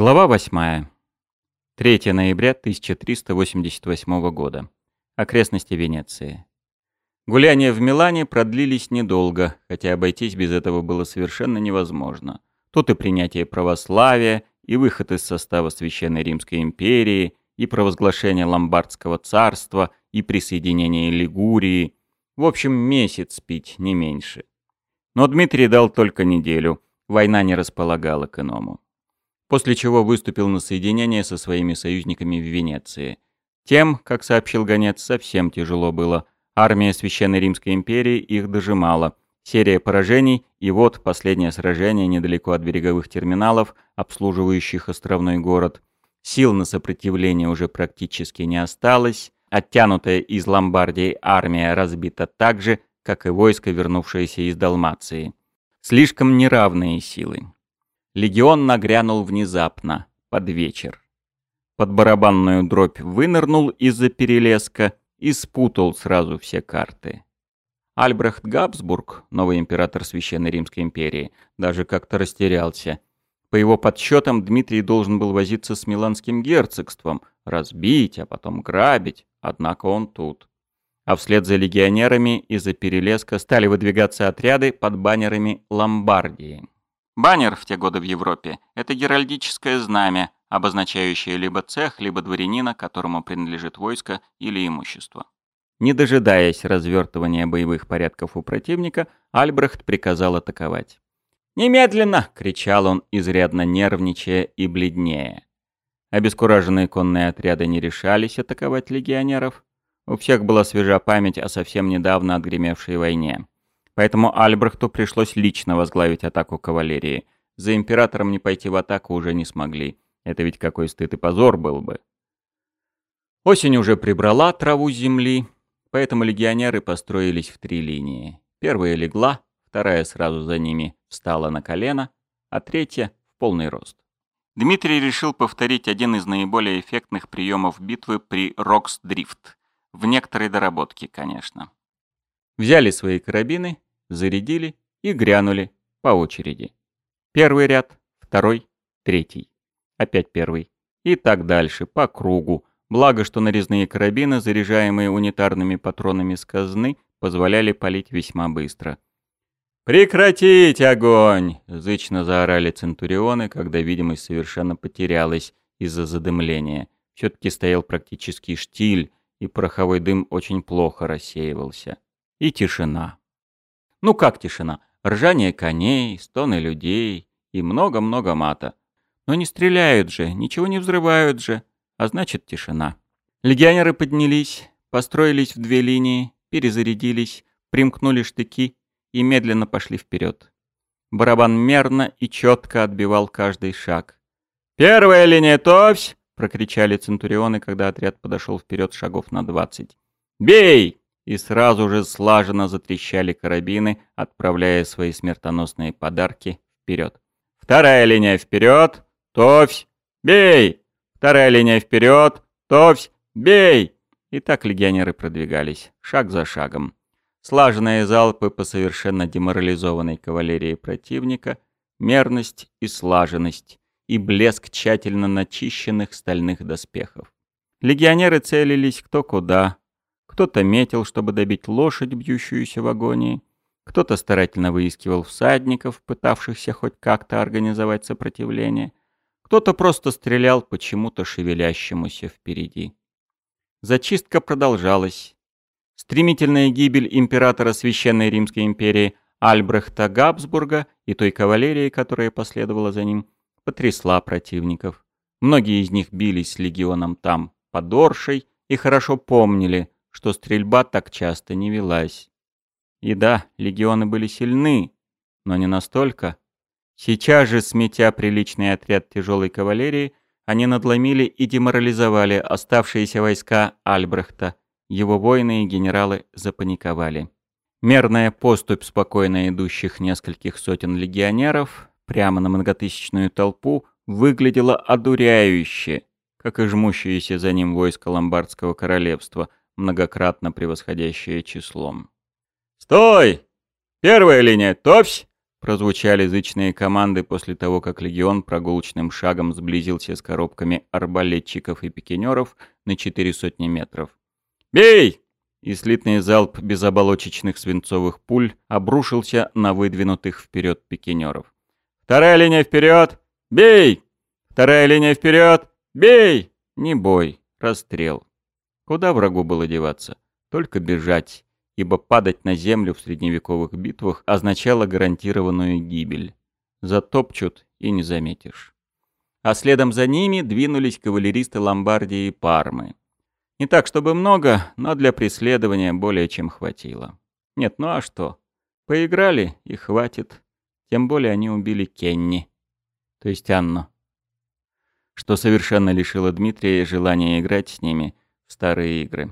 Глава 8. 3 ноября 1388 года. Окрестности Венеции. Гуляния в Милане продлились недолго, хотя обойтись без этого было совершенно невозможно. Тут и принятие православия, и выход из состава Священной Римской империи, и провозглашение Ломбардского царства, и присоединение Лигурии. В общем, месяц пить, не меньше. Но Дмитрий дал только неделю. Война не располагала к иному после чего выступил на соединение со своими союзниками в Венеции. Тем, как сообщил гонец, совсем тяжело было. Армия Священной Римской империи их дожимала. Серия поражений, и вот последнее сражение недалеко от береговых терминалов, обслуживающих островной город. Сил на сопротивление уже практически не осталось. Оттянутая из Ломбардии армия разбита так же, как и войско, вернувшееся из Далмации. Слишком неравные силы. Легион нагрянул внезапно, под вечер. Под барабанную дробь вынырнул из-за перелеска и спутал сразу все карты. Альбрехт Габсбург, новый император Священной Римской империи, даже как-то растерялся. По его подсчетам, Дмитрий должен был возиться с Миланским герцогством, разбить, а потом грабить, однако он тут. А вслед за легионерами из-за перелеска стали выдвигаться отряды под баннерами Ломбардии. Баннер в те годы в Европе – это геральдическое знамя, обозначающее либо цех, либо дворянина, которому принадлежит войско или имущество. Не дожидаясь развертывания боевых порядков у противника, Альбрехт приказал атаковать. «Немедленно!» — кричал он, изрядно нервничая и бледнее. Обескураженные конные отряды не решались атаковать легионеров. У всех была свежа память о совсем недавно отгремевшей войне. Поэтому Альбрехту пришлось лично возглавить атаку кавалерии. За императором не пойти в атаку уже не смогли. Это ведь какой стыд и позор был бы. Осень уже прибрала траву земли, поэтому легионеры построились в три линии. Первая легла, вторая сразу за ними встала на колено, а третья — в полный рост. Дмитрий решил повторить один из наиболее эффектных приемов битвы при Роркс-Дрифт. В некоторой доработке, конечно. Взяли свои карабины, зарядили и грянули по очереди. Первый ряд, второй, третий. Опять первый. И так дальше, по кругу. Благо, что нарезные карабины, заряжаемые унитарными патронами с казны, позволяли палить весьма быстро. «Прекратить огонь!» — зычно заорали центурионы, когда видимость совершенно потерялась из-за задымления. Все-таки стоял практически штиль, и пороховой дым очень плохо рассеивался. И тишина. Ну как тишина? Ржание коней, стоны людей и много-много мата. Но не стреляют же, ничего не взрывают же, а значит тишина. Легионеры поднялись, построились в две линии, перезарядились, примкнули штыки и медленно пошли вперед. Барабан мерно и четко отбивал каждый шаг. «Первая линия, товсь!» — прокричали центурионы, когда отряд подошел вперед шагов на двадцать. «Бей!» И сразу же слаженно затрещали карабины, отправляя свои смертоносные подарки вперед. «Вторая линия вперед! Товсь! Бей! Вторая линия вперед! Товсь! Бей!» И так легионеры продвигались, шаг за шагом. Слаженные залпы по совершенно деморализованной кавалерии противника, мерность и слаженность, и блеск тщательно начищенных стальных доспехов. Легионеры целились кто куда, кто-то метил, чтобы добить лошадь, бьющуюся в агонии. Кто-то старательно выискивал всадников, пытавшихся хоть как-то организовать сопротивление. Кто-то просто стрелял почему-то шевелящемуся впереди. Зачистка продолжалась. Стремительная гибель императора Священной Римской империи Альбрехта Габсбурга и той кавалерии, которая последовала за ним, потрясла противников. Многие из них бились с легионом там, под Оршей, и хорошо помнили, что стрельба так часто не велась. И да, легионы были сильны, но не настолько. Сейчас же, сметя приличный отряд тяжелой кавалерии, они надломили и деморализовали оставшиеся войска Альбрехта. Его воины и генералы запаниковали. Мерная поступь спокойно идущих нескольких сотен легионеров прямо на многотысячную толпу выглядела одуряюще, как и жмущиеся за ним войска Ломбардского королевства, многократно превосходящее числом. «Стой! Первая линия, топсь! Прозвучали зычные команды после того, как легион прогулочным шагом сблизился с коробками арбалетчиков и пикинеров на четыре сотни метров. «Бей!» И слитный залп безоболочечных свинцовых пуль обрушился на выдвинутых вперед пикинеров. «Вторая линия вперед! Бей! Вторая линия вперед! Бей!» Не бой, расстрел. Куда врагу было деваться? Только бежать ибо падать на землю в средневековых битвах означало гарантированную гибель. Затопчут и не заметишь. А следом за ними двинулись кавалеристы Ломбардии и Пармы. Не так, чтобы много, но для преследования более чем хватило. Нет, ну а что? Поиграли и хватит. Тем более они убили Кенни. То есть Анну. Что совершенно лишило Дмитрия желания играть с ними старые игры.